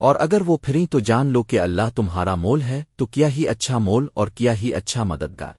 اور اگر وہ پھریں تو جان لو کہ اللہ تمہارا مول ہے، تو کیا ہی اچھا مول اور کیا ہی اچھا مددگار۔